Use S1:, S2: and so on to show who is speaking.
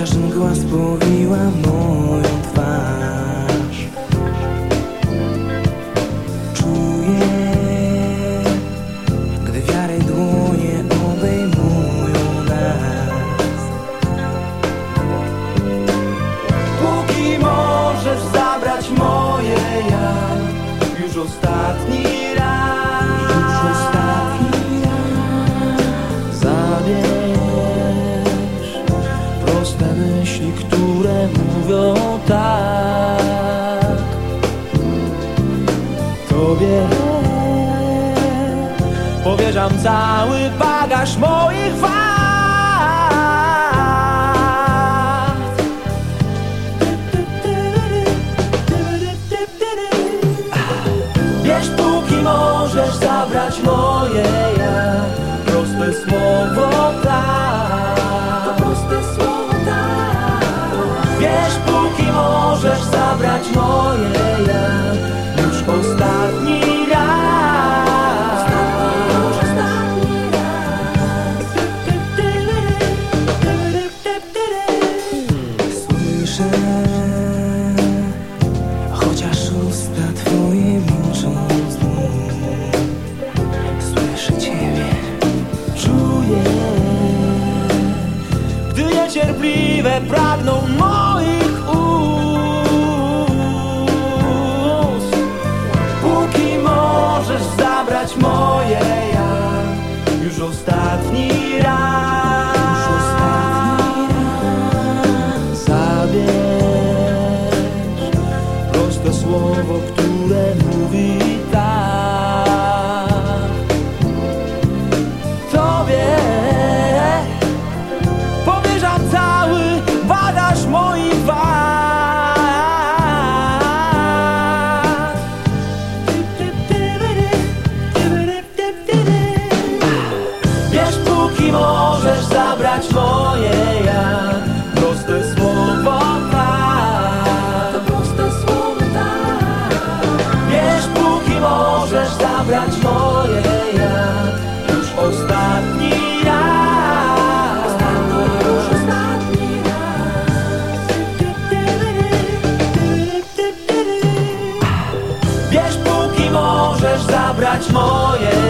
S1: mgła spowiła moją twarz. Czuję, gdy wiary dłonie obejmują nas. Póki możesz zabrać moje ja Już ostatni myśli, które mówią tak. Tobie powierzam cały bagaż moich wad. Wiesz, póki możesz zabrać moje Chociaż usta twoje milczą Słyszę ciebie Czuję Gdy niecierpliwe pragną moich ust. Póki możesz zabrać moje ja Już ostatni raz które mówi tak. Tobie powierzam cały bagaż moich wad. Wiesz, póki możesz zabrać moje zabrać moje ja. Już ostatni raz. Już ostatni raz. Wiesz, póki możesz zabrać moje